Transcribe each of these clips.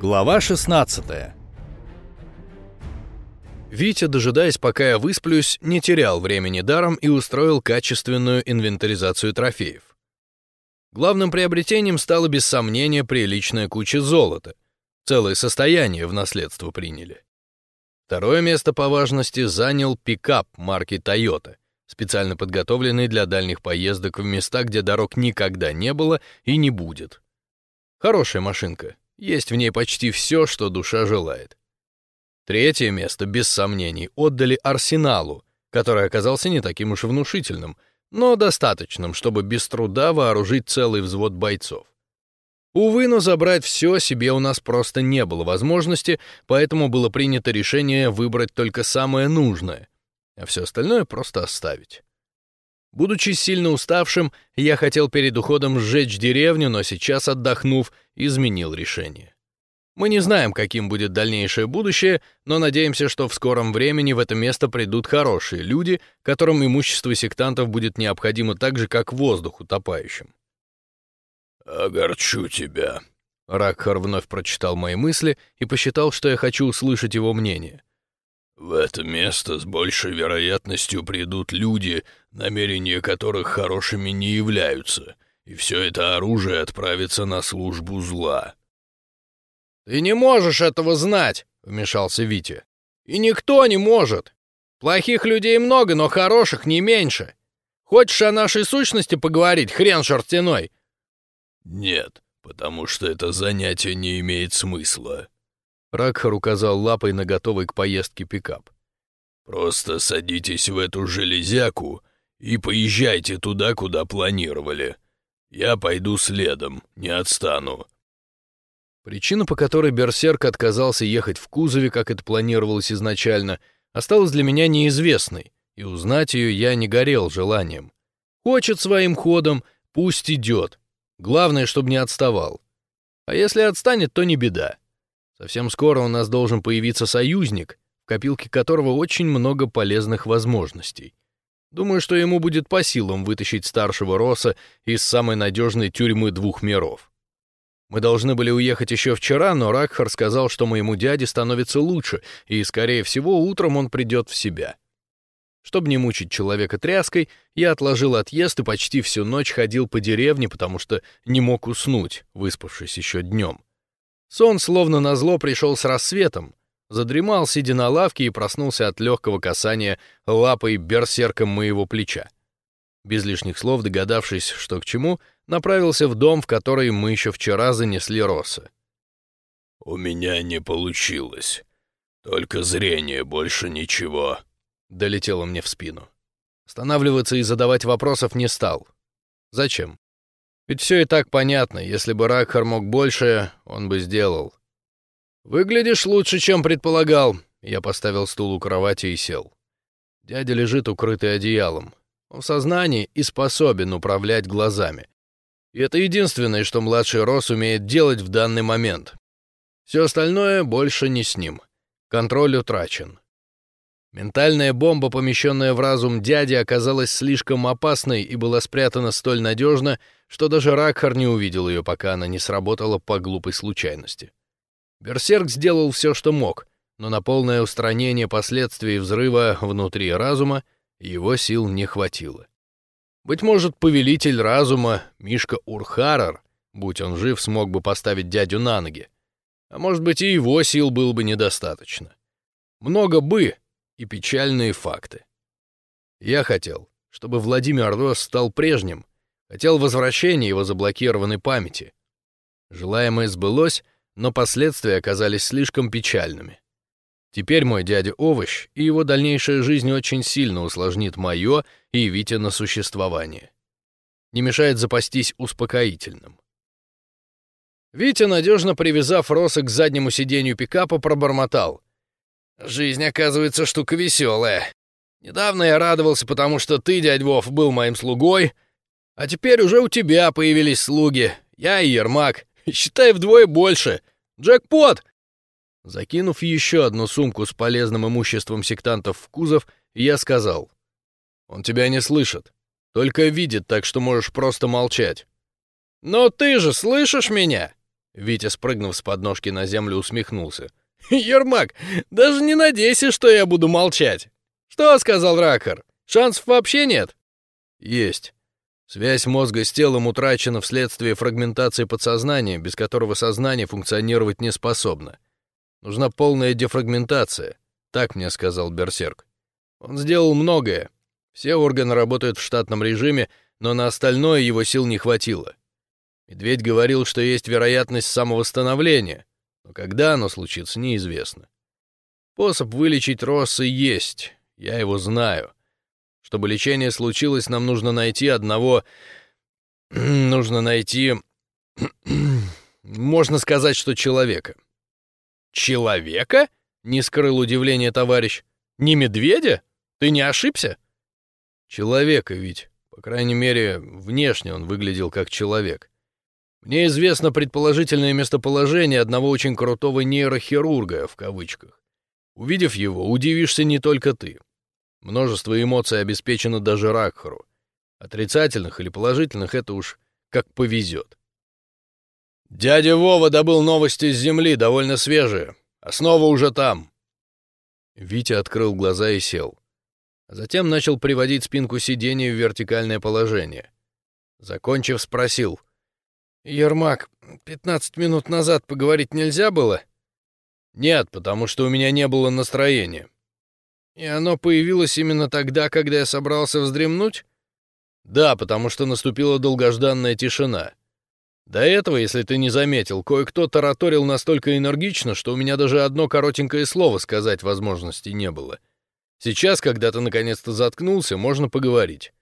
Глава 16 Витя, дожидаясь, пока я высплюсь, не терял времени даром и устроил качественную инвентаризацию трофеев. Главным приобретением стало без сомнения приличная куча золота. Целое состояние в наследство приняли. Второе место по важности занял пикап марки Toyota, специально подготовленный для дальних поездок в места, где дорог никогда не было и не будет. Хорошая машинка, есть в ней почти все, что душа желает. Третье место, без сомнений, отдали Арсеналу, который оказался не таким уж внушительным, но достаточным, чтобы без труда вооружить целый взвод бойцов. Увы, но забрать все себе у нас просто не было возможности, поэтому было принято решение выбрать только самое нужное, а все остальное просто оставить. Будучи сильно уставшим, я хотел перед уходом сжечь деревню, но сейчас, отдохнув, изменил решение. Мы не знаем, каким будет дальнейшее будущее, но надеемся, что в скором времени в это место придут хорошие люди, которым имущество сектантов будет необходимо так же, как воздух утопающим. «Огорчу тебя», — Ракхар вновь прочитал мои мысли и посчитал, что я хочу услышать его мнение. В это место с большей вероятностью придут люди, намерения которых хорошими не являются, и все это оружие отправится на службу зла. «Ты не можешь этого знать!» — вмешался Витя. «И никто не может! Плохих людей много, но хороших не меньше! Хочешь о нашей сущности поговорить, хрен шерстяной?» «Нет, потому что это занятие не имеет смысла», Ракхар указал лапой на готовый к поездке пикап. «Просто садитесь в эту железяку и поезжайте туда, куда планировали. Я пойду следом, не отстану». Причина, по которой Берсерк отказался ехать в кузове, как это планировалось изначально, осталась для меня неизвестной, и узнать ее я не горел желанием. Хочет своим ходом, пусть идет. Главное, чтобы не отставал. А если отстанет, то не беда. Совсем скоро у нас должен появиться союзник, в копилке которого очень много полезных возможностей. Думаю, что ему будет по силам вытащить старшего Роса из самой надежной тюрьмы двух миров. Мы должны были уехать еще вчера, но Ракхар сказал, что моему дяде становится лучше, и, скорее всего, утром он придет в себя. Чтобы не мучить человека тряской, я отложил отъезд и почти всю ночь ходил по деревне, потому что не мог уснуть, выспавшись еще днем. Сон словно назло пришел с рассветом. Задремал, сидя на лавке, и проснулся от легкого касания лапой берсерком моего плеча. Без лишних слов, догадавшись, что к чему, направился в дом, в который мы еще вчера занесли росы. «У меня не получилось. Только зрение, больше ничего», — долетело мне в спину. Останавливаться и задавать вопросов не стал. Зачем? Ведь все и так понятно, если бы Ракхар мог больше, он бы сделал. «Выглядишь лучше, чем предполагал», — я поставил стул у кровати и сел. Дядя лежит укрытый одеялом. Он в сознании и способен управлять глазами. И это единственное, что младший Рос умеет делать в данный момент. Все остальное больше не с ним. Контроль утрачен. Ментальная бомба, помещенная в разум дяди, оказалась слишком опасной и была спрятана столь надежно, что даже Ракхар не увидел ее, пока она не сработала по глупой случайности. Берсерк сделал все, что мог, но на полное устранение последствий взрыва внутри разума его сил не хватило. Быть может, повелитель разума, Мишка Урхарар, будь он жив, смог бы поставить дядю на ноги. А может быть, и его сил было бы недостаточно. Много бы, и печальные факты. Я хотел, чтобы Владимир Рос стал прежним, хотел возвращения его заблокированной памяти. Желаемое сбылось, но последствия оказались слишком печальными. Теперь мой дядя Овощ и его дальнейшая жизнь очень сильно усложнит мое и Витя существование. Не мешает запастись успокоительным. Витя, надежно привязав Роса к заднему сиденью пикапа, пробормотал. Жизнь, оказывается, штука веселая. Недавно я радовался, потому что ты, дядь Вов, был моим слугой, а теперь уже у тебя появились слуги. Я и Ермак. Считай вдвое больше. Джекпот!» Закинув еще одну сумку с полезным имуществом сектантов в кузов, я сказал. «Он тебя не слышит. Только видит, так что можешь просто молчать». «Но ты же слышишь меня? Витя, спрыгнув с подножки на землю, усмехнулся. «Ермак, даже не надейся, что я буду молчать!» «Что?» — сказал Ракхар. «Шансов вообще нет?» «Есть. Связь мозга с телом утрачена вследствие фрагментации подсознания, без которого сознание функционировать не способно. Нужна полная дефрагментация, так мне сказал Берсерк. Он сделал многое. Все органы работают в штатном режиме, но на остальное его сил не хватило. Медведь говорил, что есть вероятность самовосстановления, но когда оно случится, неизвестно. Способ вылечить Росса есть, я его знаю. Чтобы лечение случилось, нам нужно найти одного... нужно найти... можно сказать, что человека. Человека? Не скрыл удивление товарищ. Не медведя? Ты не ошибся? Человека ведь. По крайней мере, внешне он выглядел как человек. Мне известно предположительное местоположение одного очень крутого нейрохирурга, в кавычках. Увидев его, удивишься не только ты. Множество эмоций обеспечено даже Ракхару. Отрицательных или положительных — это уж как повезет. «Дядя Вова добыл новости с земли, довольно свежие. Основа уже там». Витя открыл глаза и сел. А затем начал приводить спинку сиденья в вертикальное положение. Закончив, спросил. «Ермак, пятнадцать минут назад поговорить нельзя было?» «Нет, потому что у меня не было настроения. И оно появилось именно тогда, когда я собрался вздремнуть? Да, потому что наступила долгожданная тишина. До этого, если ты не заметил, кое-кто тараторил настолько энергично, что у меня даже одно коротенькое слово сказать возможности не было. Сейчас, когда ты наконец-то заткнулся, можно поговорить.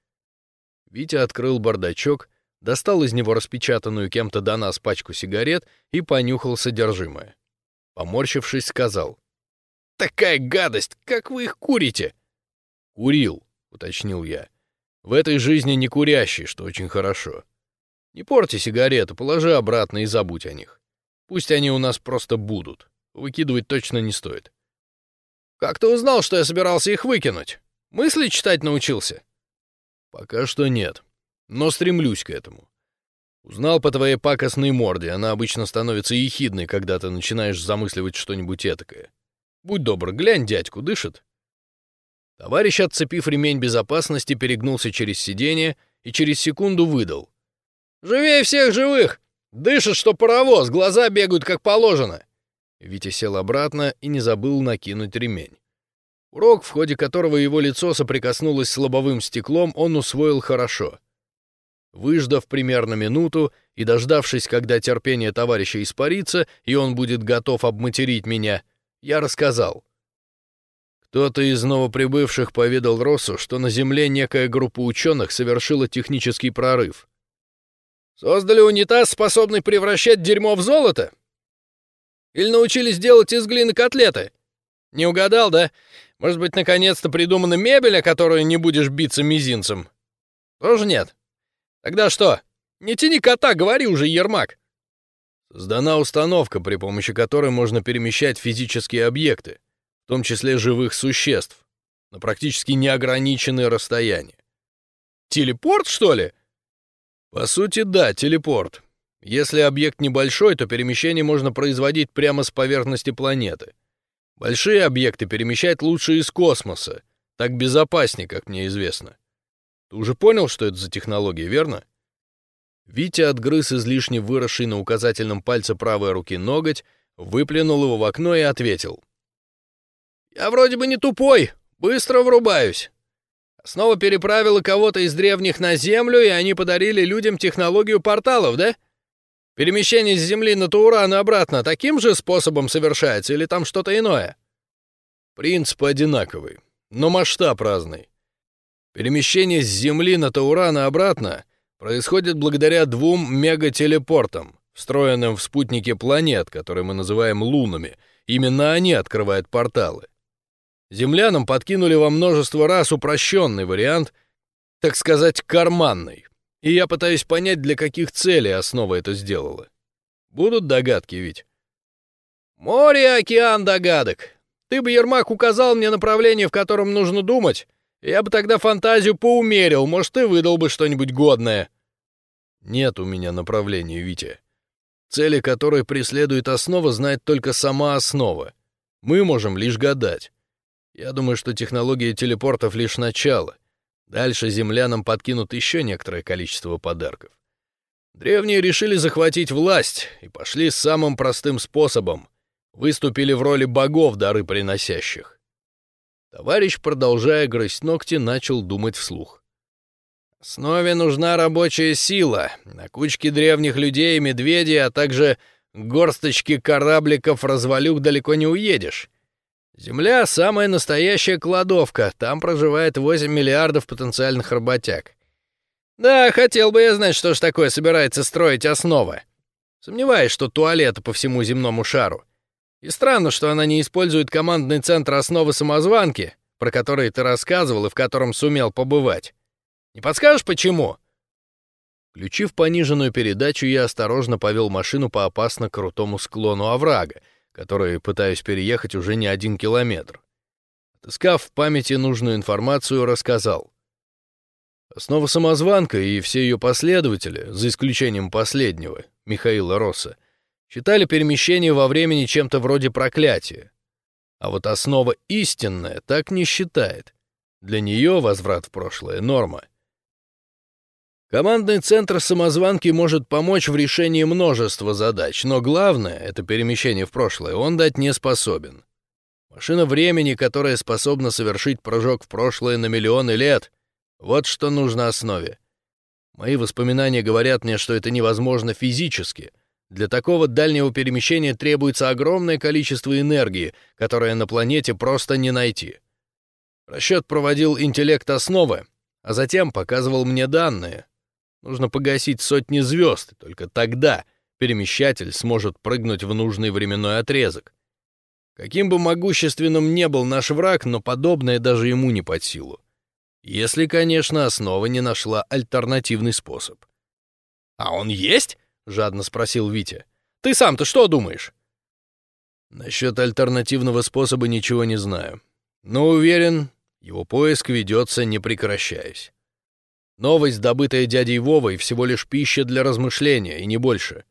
Витя открыл бардачок, достал из него распечатанную кем-то до нас пачку сигарет и понюхал содержимое. Поморщившись, сказал. Такая гадость! Как вы их курите?» «Курил», — уточнил я. «В этой жизни не курящий, что очень хорошо. Не порти сигареты, положи обратно и забудь о них. Пусть они у нас просто будут. Выкидывать точно не стоит». «Как ты узнал, что я собирался их выкинуть? Мысли читать научился?» «Пока что нет, но стремлюсь к этому. Узнал по твоей пакостной морде, она обычно становится ехидной, когда ты начинаешь замысливать что-нибудь этакое. Будь добр, глянь, дядьку, дышит. Товарищ, отцепив ремень безопасности, перегнулся через сиденье и через секунду выдал. «Живее всех живых! Дышит, что паровоз, глаза бегают как положено!» Витя сел обратно и не забыл накинуть ремень. Урок, в ходе которого его лицо соприкоснулось с лобовым стеклом, он усвоил хорошо. Выждав примерно минуту и дождавшись, когда терпение товарища испарится, и он будет готов обматерить меня, — я рассказал. Кто-то из новоприбывших поведал Россу, что на Земле некая группа ученых совершила технический прорыв. Создали унитаз, способный превращать дерьмо в золото? Или научились делать из глины котлеты? Не угадал, да? Может быть, наконец-то придумана мебель, о которой не будешь биться мизинцем? Тоже нет. Тогда что? Не тяни кота, говори уже, Ермак. Сдана установка, при помощи которой можно перемещать физические объекты, в том числе живых существ, на практически неограниченные расстояния. Телепорт, что ли? По сути, да, телепорт. Если объект небольшой, то перемещение можно производить прямо с поверхности планеты. Большие объекты перемещать лучше из космоса. Так безопаснее, как мне известно. Ты уже понял, что это за технология, верно? Витя отгрыз излишне выросший на указательном пальце правой руки ноготь, выплюнул его в окно и ответил. «Я вроде бы не тупой, быстро врубаюсь. Снова переправила кого-то из древних на Землю, и они подарили людям технологию порталов, да? Перемещение с Земли на Тауран и обратно таким же способом совершается или там что-то иное?» Принцип одинаковый, но масштаб разный. Перемещение с Земли на Тауран и обратно — происходит благодаря двум мегателепортам, встроенным в спутники планет, которые мы называем лунами. Именно они открывают порталы. Землянам подкинули во множество раз упрощенный вариант, так сказать, карманный. И я пытаюсь понять, для каких целей основа это сделала. Будут догадки ведь? Море, океан догадок. Ты бы, Ермак, указал мне направление, в котором нужно думать, я бы тогда фантазию поумерил, может, и выдал бы что-нибудь годное. Нет у меня направления, Витя. цели которой преследует основа, знает только сама основа. Мы можем лишь гадать. Я думаю, что технология телепортов — лишь начало. Дальше землянам подкинут еще некоторое количество подарков. Древние решили захватить власть и пошли самым простым способом. Выступили в роли богов дары приносящих. Товарищ, продолжая грызть ногти, начал думать вслух. Основе нужна рабочая сила. На кучке древних людей и медведей, а также горсточки корабликов-развалюк далеко не уедешь. Земля — самая настоящая кладовка, там проживает 8 миллиардов потенциальных работяг. Да, хотел бы я знать, что ж такое собирается строить основа. Сомневаюсь, что туалеты по всему земному шару. И странно, что она не использует командный центр основы самозванки, про который ты рассказывал и в котором сумел побывать. Не подскажешь, почему?» Включив пониженную передачу, я осторожно повел машину по опасно крутому склону оврага, который пытаюсь переехать уже не один километр. Отыскав в памяти нужную информацию, рассказал. Основа самозванка и все ее последователи, за исключением последнего, Михаила Росса, считали перемещение во времени чем-то вроде проклятия. А вот основа истинная так не считает. Для нее возврат в прошлое — норма. Командный центр самозванки может помочь в решении множества задач, но главное — это перемещение в прошлое — он дать не способен. Машина времени, которая способна совершить прыжок в прошлое на миллионы лет — вот что нужно основе. Мои воспоминания говорят мне, что это невозможно физически. Для такого дальнего перемещения требуется огромное количество энергии, которое на планете просто не найти. Расчет проводил интеллект основы, а затем показывал мне данные, Нужно погасить сотни звезд, только тогда перемещатель сможет прыгнуть в нужный временной отрезок. Каким бы могущественным не был наш враг, но подобное даже ему не под силу. Если, конечно, основа не нашла альтернативный способ. «А он есть?» — жадно спросил Витя. «Ты сам-то что думаешь?» Насчет альтернативного способа ничего не знаю. Но уверен, его поиск ведется не прекращаясь. Новость, добытая дядей Вовой, всего лишь пища для размышления, и не больше.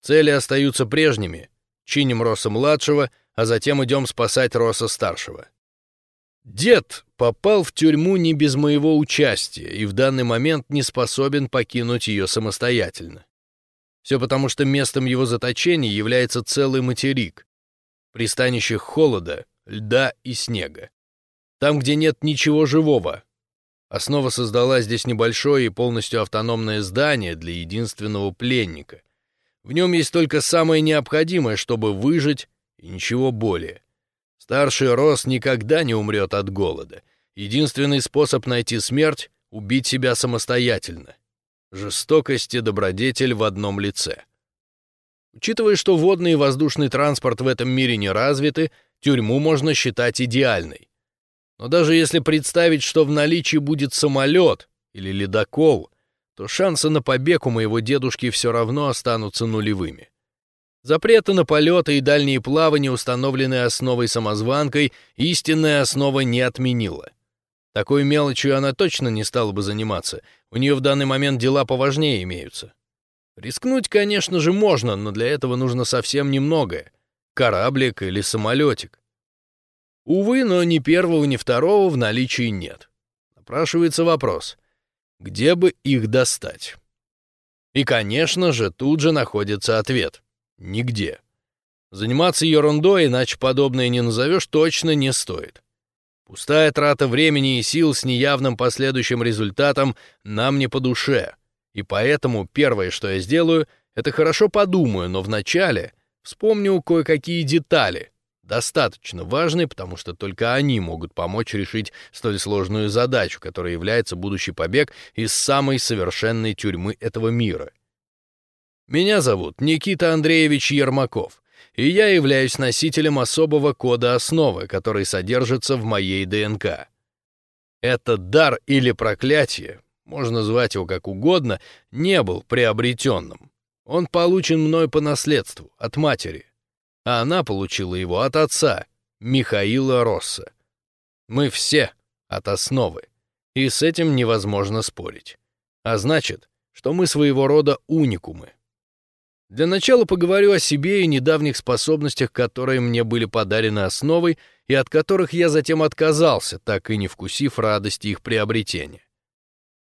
Цели остаются прежними. Чиним Роса-младшего, а затем идем спасать Роса-старшего. Дед попал в тюрьму не без моего участия и в данный момент не способен покинуть ее самостоятельно. Все потому, что местом его заточения является целый материк, пристанище холода, льда и снега. Там, где нет ничего живого, Основа создала здесь небольшое и полностью автономное здание для единственного пленника. В нем есть только самое необходимое, чтобы выжить, и ничего более. Старший Рос никогда не умрет от голода. Единственный способ найти смерть — убить себя самостоятельно. Жестокость и добродетель в одном лице. Учитывая, что водный и воздушный транспорт в этом мире не развиты, тюрьму можно считать идеальной. Но даже если представить, что в наличии будет самолет или ледокол, то шансы на побег у моего дедушки все равно останутся нулевыми. Запреты на полеты и дальние плавания, установленные основой самозванкой, истинная основа не отменила. Такой мелочью она точно не стала бы заниматься, у нее в данный момент дела поважнее имеются. Рискнуть, конечно же, можно, но для этого нужно совсем немногое. Кораблик или самолетик. Увы, но ни первого, ни второго в наличии нет. Напрашивается вопрос, где бы их достать? И, конечно же, тут же находится ответ — нигде. Заниматься ерундой, иначе подобное не назовешь, точно не стоит. Пустая трата времени и сил с неявным последующим результатом нам не по душе. И поэтому первое, что я сделаю, это хорошо подумаю, но вначале вспомню кое-какие детали, достаточно важны, потому что только они могут помочь решить столь сложную задачу, которая является будущий побег из самой совершенной тюрьмы этого мира. Меня зовут Никита Андреевич Ермаков, и я являюсь носителем особого кода основы, который содержится в моей ДНК. Этот дар или проклятие, можно звать его как угодно, не был приобретенным. Он получен мной по наследству, от матери а она получила его от отца, Михаила Росса. Мы все от основы, и с этим невозможно спорить. А значит, что мы своего рода уникумы. Для начала поговорю о себе и недавних способностях, которые мне были подарены основой и от которых я затем отказался, так и не вкусив радости их приобретения.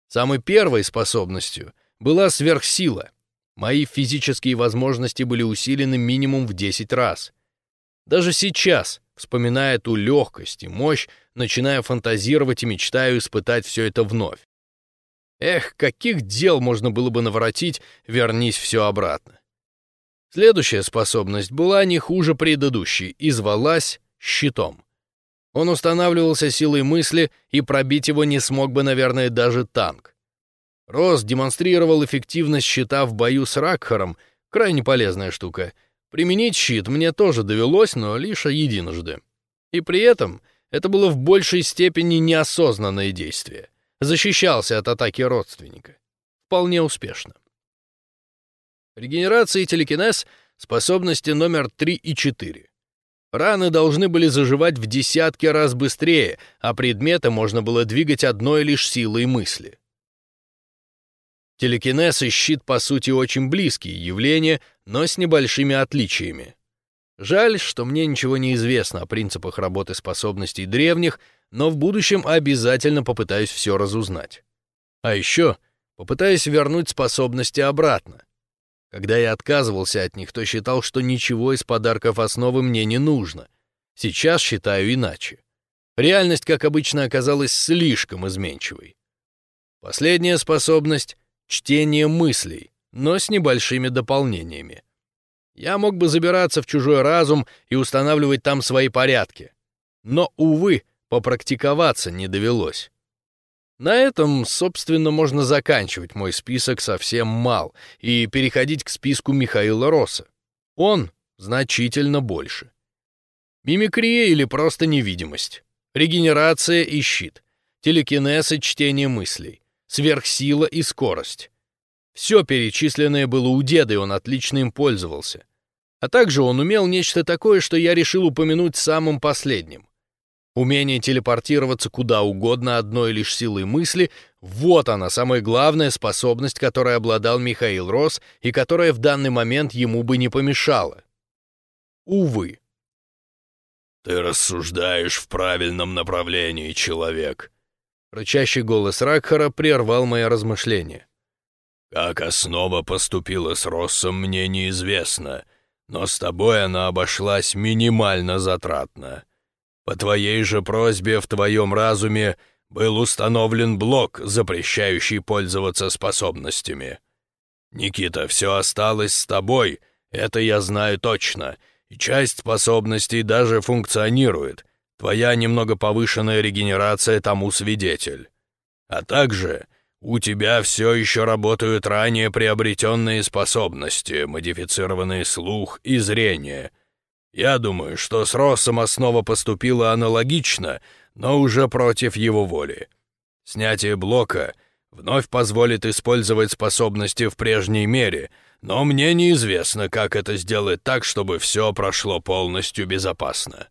Самой первой способностью была сверхсила. Мои физические возможности были усилены минимум в 10 раз. Даже сейчас, вспоминая ту легкость и мощь, начинаю фантазировать и мечтаю испытать все это вновь. Эх, каких дел можно было бы наворотить, вернись все обратно. Следующая способность была не хуже предыдущей и звалась щитом. Он устанавливался силой мысли, и пробить его не смог бы, наверное, даже танк. Рос демонстрировал эффективность щита в бою с Ракхаром, крайне полезная штука. Применить щит мне тоже довелось, но лишь единожды. И при этом это было в большей степени неосознанное действие. Защищался от атаки родственника. Вполне успешно. Регенерация и телекинез — способности номер 3 и 4. Раны должны были заживать в десятки раз быстрее, а предметы можно было двигать одной лишь силой мысли. Телекинез и щит, по сути, очень близкие явления, но с небольшими отличиями. Жаль, что мне ничего не известно о принципах работы способностей древних, но в будущем обязательно попытаюсь все разузнать. А еще попытаюсь вернуть способности обратно. Когда я отказывался от них, то считал, что ничего из подарков основы мне не нужно. Сейчас считаю иначе. Реальность, как обычно, оказалась слишком изменчивой. Последняя способность — чтение мыслей, но с небольшими дополнениями. Я мог бы забираться в чужой разум и устанавливать там свои порядки. Но, увы, попрактиковаться не довелось. На этом, собственно, можно заканчивать мой список совсем мал и переходить к списку Михаила Росса. Он значительно больше. Мимикрия или просто невидимость. Регенерация и щит. Телекинез и чтение мыслей. Сверхсила и скорость. Все перечисленное было у деда, и он отлично им пользовался. А также он умел нечто такое, что я решил упомянуть самым последним. Умение телепортироваться куда угодно одной лишь силой мысли — вот она, самая главная способность, которой обладал Михаил Рос и которая в данный момент ему бы не помешала. Увы. «Ты рассуждаешь в правильном направлении, человек», Рычащий голос Ракхара прервал мои размышления. «Как основа поступила с Россом, мне неизвестно, но с тобой она обошлась минимально затратно. По твоей же просьбе в твоем разуме был установлен блок, запрещающий пользоваться способностями. Никита, все осталось с тобой, это я знаю точно, и часть способностей даже функционирует. Твоя немного повышенная регенерация тому свидетель. А также у тебя все еще работают ранее приобретенные способности, модифицированный слух и зрение — я думаю, что с Россом основа поступила аналогично, но уже против его воли. Снятие блока вновь позволит использовать способности в прежней мере, но мне неизвестно, как это сделать так, чтобы все прошло полностью безопасно.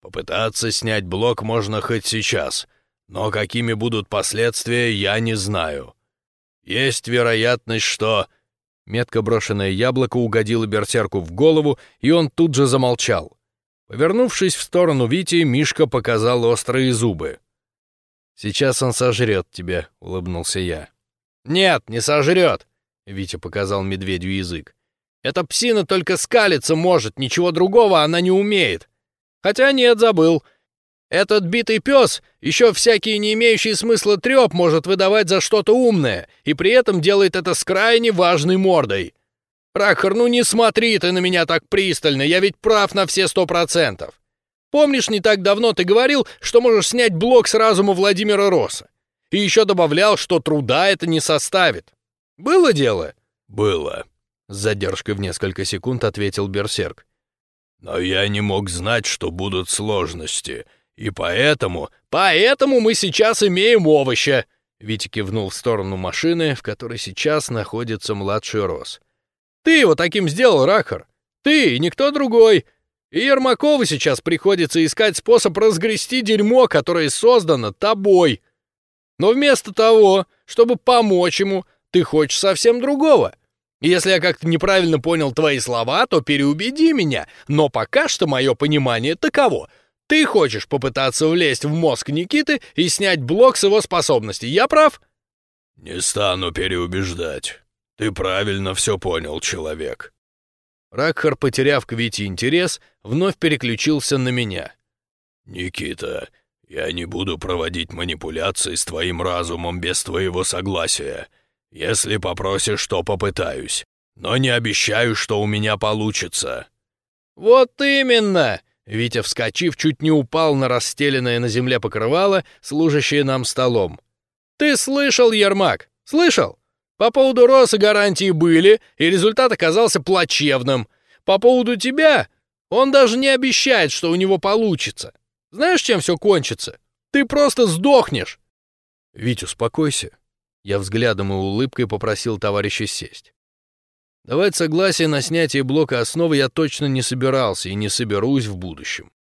Попытаться снять блок можно хоть сейчас, но какими будут последствия, я не знаю. Есть вероятность, что Метко брошенное яблоко угодило берсерку в голову, и он тут же замолчал. Повернувшись в сторону Вити, Мишка показал острые зубы. «Сейчас он сожрет тебя», — улыбнулся я. «Нет, не сожрет», — Витя показал медведю язык. «Эта псина только скалиться может, ничего другого она не умеет. Хотя нет, забыл. Этот битый пес еще всякие не имеющие смысла треп может выдавать за что-то умное, и при этом делает это с крайне важной мордой. Рахар, ну не смотри ты на меня так пристально, я ведь прав на все сто процентов. Помнишь, не так давно ты говорил, что можешь снять блок с разума Владимира Роса? И еще добавлял, что труда это не составит. Было дело? Было. С задержкой в несколько секунд ответил Берсерк. Но я не мог знать, что будут сложности, и поэтому... Поэтому мы сейчас имеем овоща!» Витя кивнул в сторону машины, в которой сейчас находится младший Рос. «Ты его таким сделал, Рахар! Ты и никто другой! И Ермакову сейчас приходится искать способ разгрести дерьмо, которое создано тобой. Но вместо того, чтобы помочь ему, ты хочешь совсем другого. Если я как-то неправильно понял твои слова, то переубеди меня, но пока что мое понимание таково. Ты хочешь попытаться влезть в мозг Никиты и снять блок с его способностей, я прав?» «Не стану переубеждать. Ты правильно все понял, человек». Ракхар, потеряв к Вите интерес, вновь переключился на меня. «Никита, я не буду проводить манипуляции с твоим разумом без твоего согласия. Если попросишь, то попытаюсь. Но не обещаю, что у меня получится». «Вот именно!» Витя, вскочив, чуть не упал на расстеленное на земле покрывало, служащее нам столом. «Ты слышал, Ермак? Слышал? По поводу Роса гарантии были, и результат оказался плачевным. По поводу тебя он даже не обещает, что у него получится. Знаешь, чем все кончится? Ты просто сдохнешь!» «Вить, успокойся». Я взглядом и улыбкой попросил товарища сесть. Давать согласие на снятие блока основы я точно не собирался и не соберусь в будущем.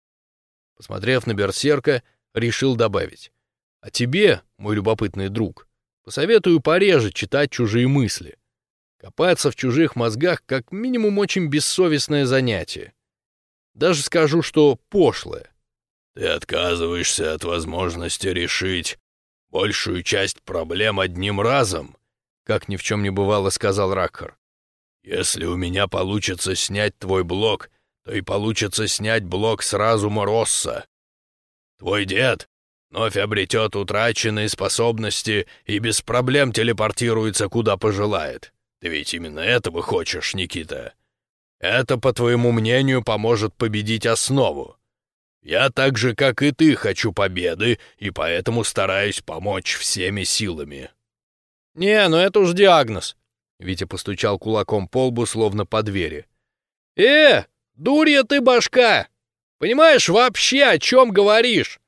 Посмотрев на Берсерка, решил добавить. А тебе, мой любопытный друг, посоветую пореже читать чужие мысли. Копаться в чужих мозгах как минимум очень бессовестное занятие. Даже скажу, что пошлое. Ты отказываешься от возможности решить большую часть проблем одним разом, как ни в чем не бывало, сказал Ракхар. Если у меня получится снять твой блок, то и получится снять блок с разума. Твой дед вновь обретет утраченные способности и без проблем телепортируется куда пожелает. Ты ведь именно этого хочешь, Никита. Это, по твоему мнению, поможет победить основу. Я так же, как и ты, хочу победы, и поэтому стараюсь помочь всеми силами». «Не, ну это уж диагноз. Витя постучал кулаком по лбу, словно по двери. «Э, дурья ты башка! Понимаешь вообще, о чем говоришь?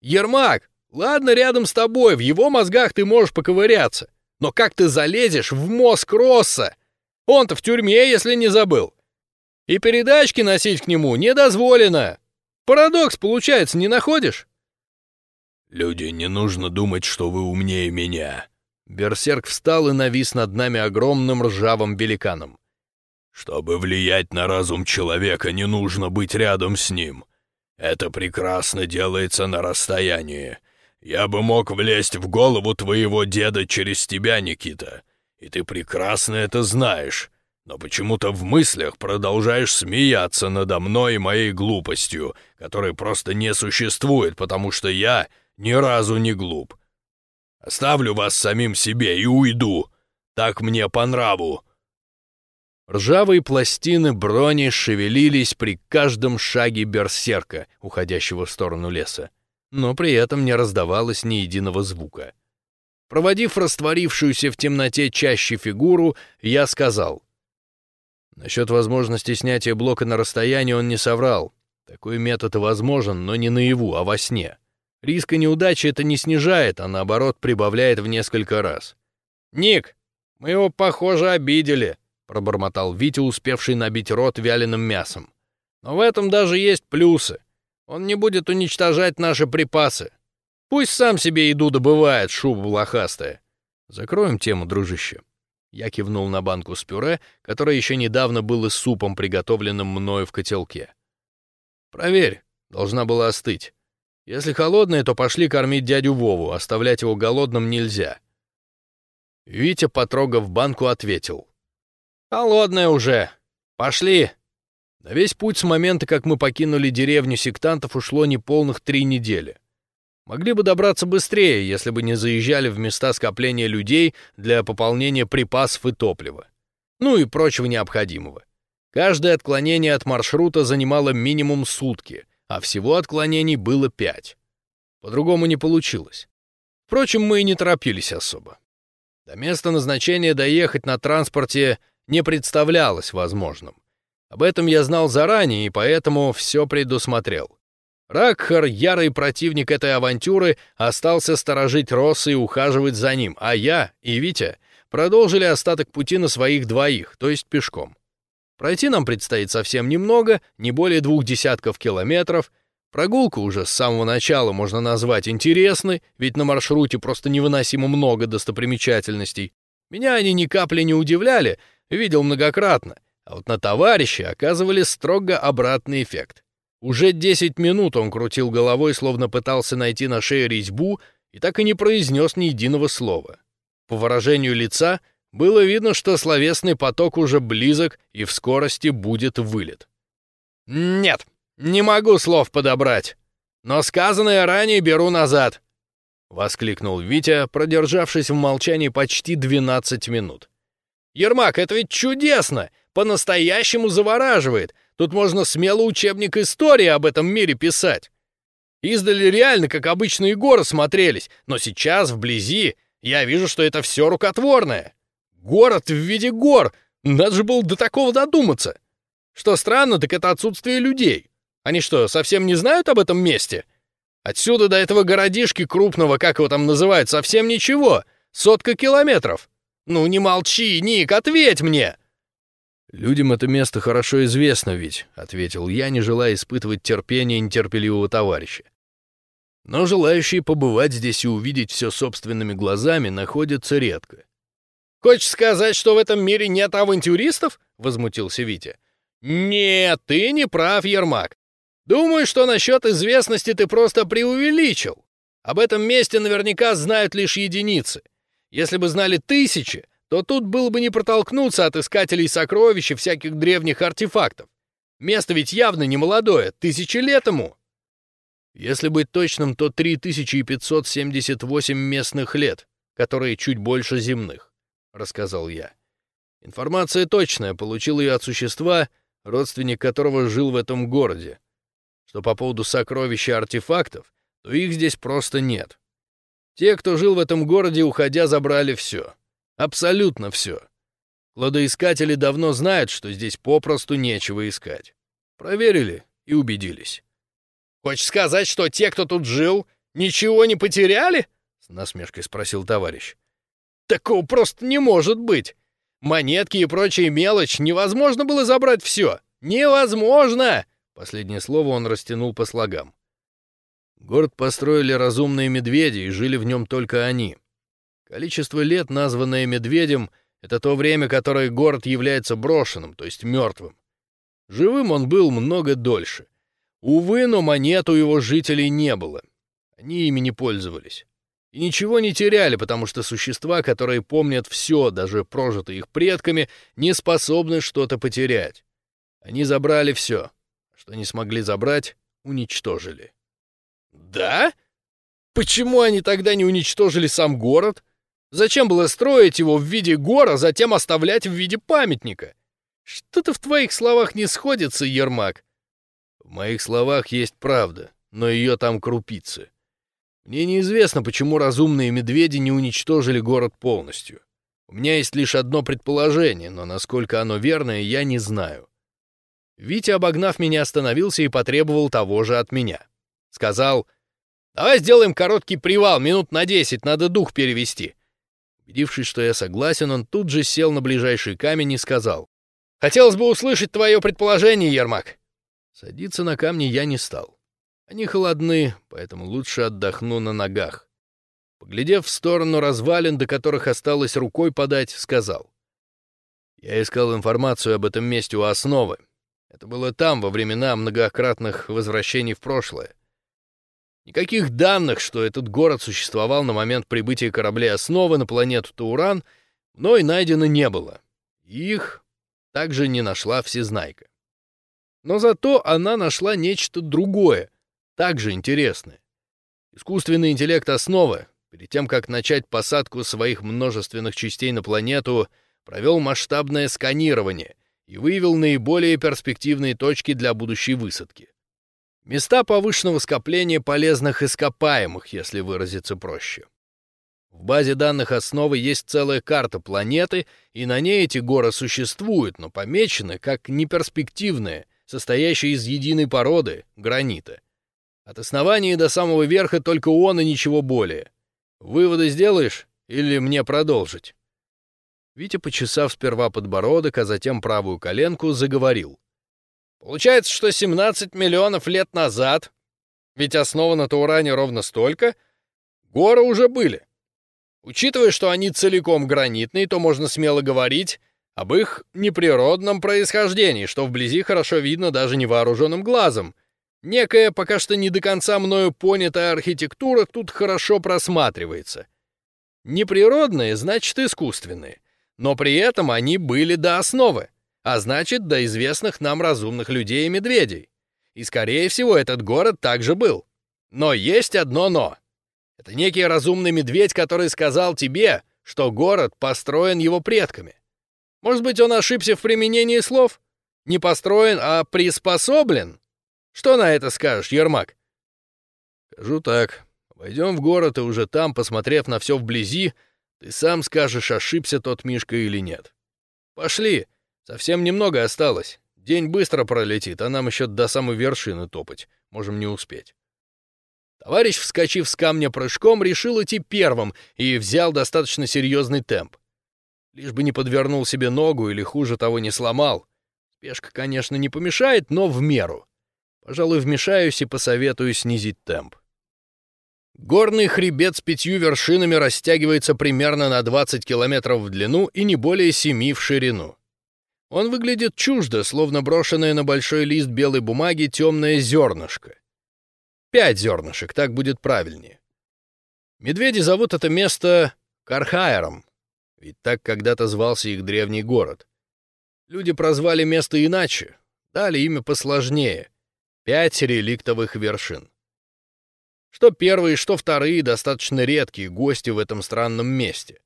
Ермак, ладно рядом с тобой, в его мозгах ты можешь поковыряться, но как ты залезешь в мозг Росса? Он-то в тюрьме, если не забыл. И передачки носить к нему не дозволено. Парадокс, получается, не находишь?» «Люди, не нужно думать, что вы умнее меня», Берсерк встал и навис над нами огромным ржавым великаном. «Чтобы влиять на разум человека, не нужно быть рядом с ним. Это прекрасно делается на расстоянии. Я бы мог влезть в голову твоего деда через тебя, Никита, и ты прекрасно это знаешь, но почему-то в мыслях продолжаешь смеяться надо мной и моей глупостью, которой просто не существует, потому что я ни разу не глуп». Оставлю вас самим себе и уйду. Так мне по нраву». Ржавые пластины брони шевелились при каждом шаге берсерка, уходящего в сторону леса, но при этом не раздавалось ни единого звука. Проводив растворившуюся в темноте чаще фигуру, я сказал. Насчет возможности снятия блока на расстоянии он не соврал. Такой метод возможен, но не наяву, а во сне. Риска неудачи это не снижает, а наоборот прибавляет в несколько раз. «Ник, мы его, похоже, обидели», — пробормотал Витя, успевший набить рот вяленым мясом. «Но в этом даже есть плюсы. Он не будет уничтожать наши припасы. Пусть сам себе еду добывает, шуба блохастая». «Закроем тему, дружище». Я кивнул на банку с пюре, которая еще недавно была супом, приготовленным мною в котелке. «Проверь, должна была остыть. Если холодные, то пошли кормить дядю Вову, оставлять его голодным нельзя. Витя, потрогав банку, ответил. «Холодная уже. Пошли!» На весь путь с момента, как мы покинули деревню сектантов, ушло неполных три недели. Могли бы добраться быстрее, если бы не заезжали в места скопления людей для пополнения припасов и топлива. Ну и прочего необходимого. Каждое отклонение от маршрута занимало минимум сутки — а всего отклонений было пять. По-другому не получилось. Впрочем, мы и не торопились особо. До места назначения доехать на транспорте не представлялось возможным. Об этом я знал заранее и поэтому все предусмотрел. Ракхар, ярый противник этой авантюры, остался сторожить Росса и ухаживать за ним, а я и Витя продолжили остаток пути на своих двоих, то есть пешком. Пройти нам предстоит совсем немного, не более двух десятков километров. Прогулку уже с самого начала можно назвать интересной, ведь на маршруте просто невыносимо много достопримечательностей. Меня они ни капли не удивляли, видел многократно, а вот на товарища оказывали строго обратный эффект. Уже 10 минут он крутил головой, словно пытался найти на шее резьбу, и так и не произнес ни единого слова. По выражению лица было видно, что словесный поток уже близок и в скорости будет вылет. «Нет, не могу слов подобрать, но сказанное ранее беру назад», — воскликнул Витя, продержавшись в молчании почти 12 минут. «Ермак, это ведь чудесно! По-настоящему завораживает! Тут можно смело учебник истории об этом мире писать. Издали реально, как обычные горы смотрелись, но сейчас, вблизи, я вижу, что это все рукотворное. Город в виде гор! Надо же было до такого додуматься! Что странно, так это отсутствие людей. Они что, совсем не знают об этом месте? Отсюда до этого городишки крупного, как его там называют, совсем ничего. Сотка километров. Ну не молчи, Ник, ответь мне!» «Людям это место хорошо известно ведь», — ответил я, не желая испытывать терпение нетерпеливого товарища. Но желающие побывать здесь и увидеть все собственными глазами находятся редко. «Хочешь сказать, что в этом мире нет авантюристов?» — возмутился Витя. «Нет, ты не прав, Ермак. Думаю, что насчет известности ты просто преувеличил. Об этом месте наверняка знают лишь единицы. Если бы знали тысячи, то тут было бы не протолкнуться от искателей сокровищ и всяких древних артефактов. Место ведь явно не молодое, тысячи лет ему. Если быть точным, то 3578 местных лет, которые чуть больше земных, — рассказал я. Информация точная, получил ее от существа, родственник которого жил в этом городе. Что по поводу сокровищ и артефактов, то их здесь просто нет. Те, кто жил в этом городе, уходя, забрали все. Абсолютно все. Кладоискатели давно знают, что здесь попросту нечего искать. Проверили и убедились. «Хочешь сказать, что те, кто тут жил, ничего не потеряли?» — с насмешкой спросил товарищ. «Такого просто не может быть. Монетки и прочая мелочь невозможно было забрать все. Невозможно!» Последнее слово он растянул по слогам. Город построили разумные медведи, и жили в нем только они. Количество лет, названное медведем, это то время, которое город является брошенным, то есть мертвым. Живым он был много дольше. Увы, но монет у его жителей не было. Они ими не пользовались. И ничего не теряли, потому что существа, которые помнят все, даже прожитое их предками, не способны что-то потерять. Они забрали все. Что не смогли забрать, уничтожили. «Да? Почему они тогда не уничтожили сам город? Зачем было строить его в виде гора, затем оставлять в виде памятника? Что-то в твоих словах не сходится, Ермак. В моих словах есть правда, но ее там крупицы. Мне неизвестно, почему разумные медведи не уничтожили город полностью. У меня есть лишь одно предположение, но насколько оно верное, я не знаю. Витя, обогнав меня, остановился и потребовал того же от меня. Сказал, «Давай сделаем короткий привал, минут на десять, надо дух перевести». Убедившись, что я согласен, он тут же сел на ближайший камень и сказал, «Хотелось бы услышать твое предположение, Ермак». Садиться на камни я не стал. Они холодны, поэтому лучше отдохну на ногах. Поглядев в сторону развалин, до которых осталось рукой подать, сказал. Я искал информацию об этом месте у основы. Это было там, во времена многократных возвращений в прошлое. Никаких данных, что этот город существовал на момент прибытия кораблей основы на планету Тауран, мной найдено не было. Их также не нашла Всезнайка. Но зато она нашла нечто другое, также интересное. Искусственный интеллект основы, перед тем, как начать посадку своих множественных частей на планету, провел масштабное сканирование и выявил наиболее перспективные точки для будущей высадки. Места повышенного скопления полезных ископаемых, если выразиться проще. В базе данных основы есть целая карта планеты, и на ней эти горы существуют, но помечены как неперспективные, состоящий из единой породы — гранита. От основания до самого верха только он и ничего более. Выводы сделаешь или мне продолжить?» Витя, почесав сперва подбородок, а затем правую коленку, заговорил. «Получается, что 17 миллионов лет назад, ведь основа на Тауране ровно столько, горы уже были. Учитывая, что они целиком гранитные, то можно смело говорить, об их неприродном происхождении, что вблизи хорошо видно даже невооруженным глазом. Некая пока что не до конца мною понятая архитектура тут хорошо просматривается. Неприродные, значит, искусственные. Но при этом они были до основы, а значит, до известных нам разумных людей и медведей. И, скорее всего, этот город также был. Но есть одно «но». Это некий разумный медведь, который сказал тебе, что город построен его предками. Может быть, он ошибся в применении слов? Не построен, а приспособлен? Что на это скажешь, Ермак? Скажу так. Войдем в город, и уже там, посмотрев на все вблизи, ты сам скажешь, ошибся тот Мишка или нет. Пошли. Совсем немного осталось. День быстро пролетит, а нам еще до самой вершины топать. Можем не успеть. Товарищ, вскочив с камня прыжком, решил идти первым и взял достаточно серьезный темп. Лишь бы не подвернул себе ногу или, хуже того, не сломал. Спешка, конечно, не помешает, но в меру. Пожалуй, вмешаюсь и посоветую снизить темп. Горный хребет с пятью вершинами растягивается примерно на 20 километров в длину и не более семи в ширину. Он выглядит чуждо, словно брошенное на большой лист белой бумаги темное зернышко. Пять зернышек, так будет правильнее. Медведи зовут это место Кархаером, ведь так когда-то звался их древний город. Люди прозвали место иначе, дали имя посложнее — пять реликтовых вершин. Что первые, что вторые достаточно редкие гости в этом странном месте.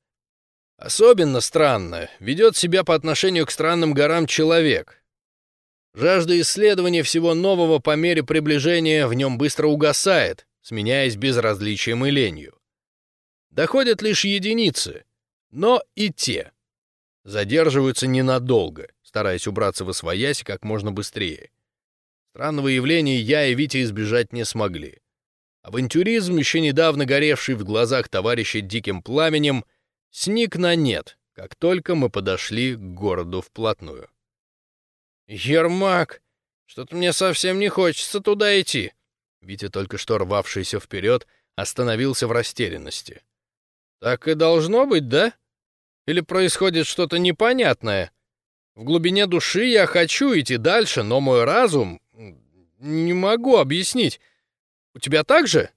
Особенно странно ведет себя по отношению к странным горам человек. Жажда исследования всего нового по мере приближения в нем быстро угасает, сменяясь безразличием и ленью. Доходят лишь единицы, но и те задерживаются ненадолго, стараясь убраться во своясь как можно быстрее. Странного явления я и Витя избежать не смогли. Авантюризм, еще недавно горевший в глазах товарища диким пламенем, сник на нет, как только мы подошли к городу вплотную. «Ермак, что-то мне совсем не хочется туда идти!» Витя, только что рвавшийся вперед, остановился в растерянности. Так и должно быть, да? Или происходит что-то непонятное? В глубине души я хочу идти дальше, но мой разум... Не могу объяснить. У тебя так же?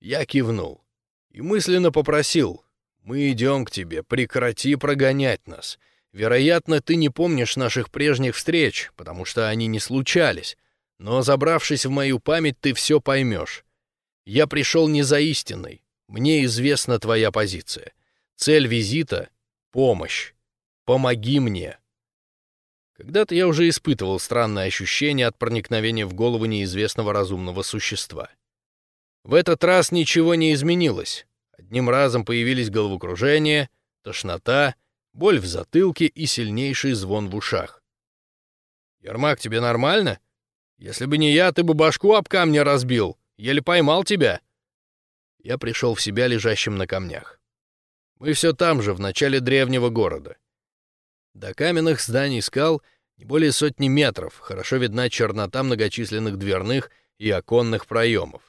Я кивнул и мысленно попросил. Мы идем к тебе, прекрати прогонять нас. Вероятно, ты не помнишь наших прежних встреч, потому что они не случались. Но, забравшись в мою память, ты все поймешь. Я пришел не за истиной, мне известна твоя позиция. Цель визита — помощь. Помоги мне. Когда-то я уже испытывал странное ощущение от проникновения в голову неизвестного разумного существа. В этот раз ничего не изменилось. Одним разом появились головокружение, тошнота, боль в затылке и сильнейший звон в ушах. «Ермак, тебе нормально? Если бы не я, ты бы башку об камня разбил. Еле поймал тебя», я пришел в себя лежащим на камнях. Мы все там же, в начале древнего города. До каменных зданий скал не более сотни метров, хорошо видна чернота многочисленных дверных и оконных проемов.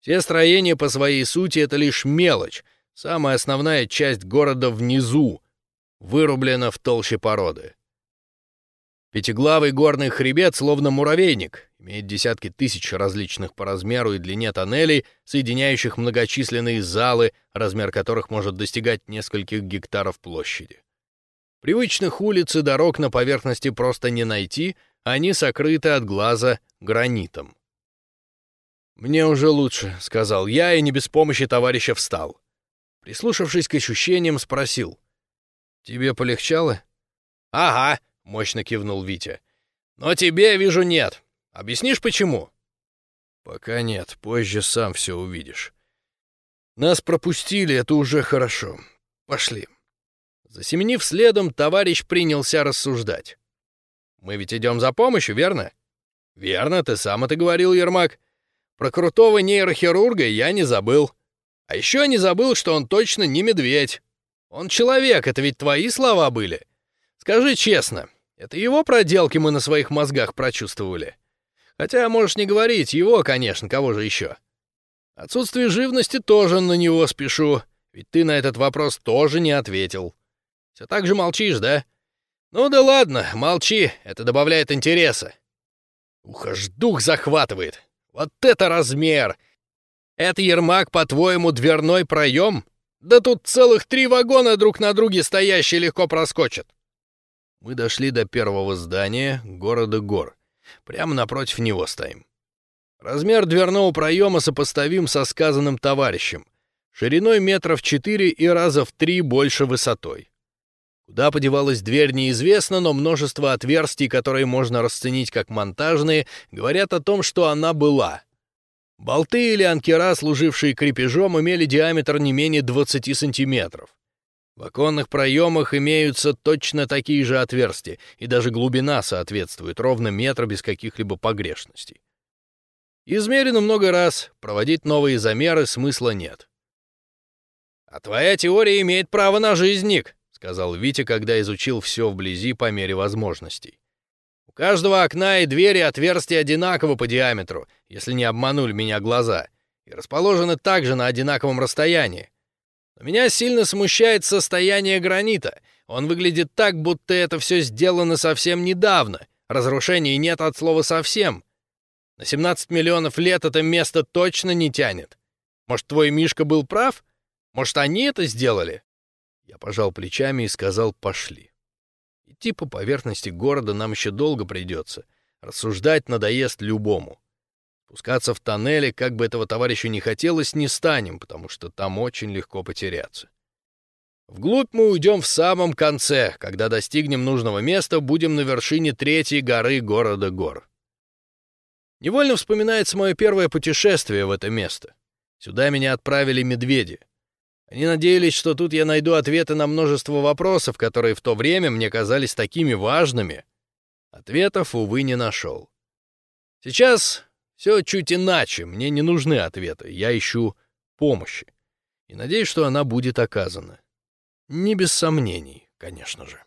Все строения по своей сути — это лишь мелочь, самая основная часть города внизу, вырублена в толще породы. Пятиглавый горный хребет, словно муравейник, имеет десятки тысяч различных по размеру и длине тоннелей, соединяющих многочисленные залы, размер которых может достигать нескольких гектаров площади. Привычных улиц и дорог на поверхности просто не найти, они сокрыты от глаза гранитом. «Мне уже лучше», — сказал я, и не без помощи товарища встал. Прислушавшись к ощущениям, спросил. «Тебе полегчало?» «Ага», — мощно кивнул Витя. «Но тебе, вижу, нет. Объяснишь, почему?» «Пока нет, позже сам все увидишь. Нас пропустили, это уже хорошо. Пошли». Засеменив следом, товарищ принялся рассуждать. «Мы ведь идем за помощью, верно?» «Верно, ты сам это говорил, Ермак. Про крутого нейрохирурга я не забыл. А еще не забыл, что он точно не медведь. Он человек, это ведь твои слова были. Скажи честно, это его проделки мы на своих мозгах прочувствовали?» Хотя можешь не говорить, его, конечно, кого же еще. Отсутствие живности тоже на него спешу, ведь ты на этот вопрос тоже не ответил. Все так же молчишь, да? Ну да ладно, молчи, это добавляет интереса. Ух, аж дух захватывает. Вот это размер! Это, Ермак, по-твоему, дверной проем? Да тут целых три вагона друг на друге стоящие легко проскочат. Мы дошли до первого здания города Гор. Прямо напротив него стоим. Размер дверного проема сопоставим со сказанным товарищем. Шириной метров четыре и раза в три больше высотой. Куда подевалась дверь, неизвестно, но множество отверстий, которые можно расценить как монтажные, говорят о том, что она была. Болты или анкера, служившие крепежом, имели диаметр не менее 20 сантиметров. В оконных проемах имеются точно такие же отверстия, и даже глубина соответствует, ровно метр без каких-либо погрешностей. Измерено много раз, проводить новые замеры смысла нет. «А твоя теория имеет право на жизнь, Ник», — сказал Витя, когда изучил все вблизи по мере возможностей. «У каждого окна и двери отверстия одинаково по диаметру, если не обманули меня глаза, и расположены также на одинаковом расстоянии. Но меня сильно смущает состояние гранита. Он выглядит так, будто это все сделано совсем недавно. Разрушений нет от слова совсем. На 17 миллионов лет это место точно не тянет. Может, твой Мишка был прав? Может, они это сделали?» Я пожал плечами и сказал «пошли». Идти по поверхности города нам еще долго придется. Рассуждать надоест любому. Спускаться в тоннели, как бы этого товарищу не хотелось, не станем, потому что там очень легко потеряться. Вглубь мы уйдем в самом конце. Когда достигнем нужного места, будем на вершине третьей горы города гор. Невольно вспоминается мое первое путешествие в это место. Сюда меня отправили медведи. Они надеялись, что тут я найду ответы на множество вопросов, которые в то время мне казались такими важными. Ответов, увы, не нашел. Сейчас все чуть иначе, мне не нужны ответы, я ищу помощи. И надеюсь, что она будет оказана. Не без сомнений, конечно же.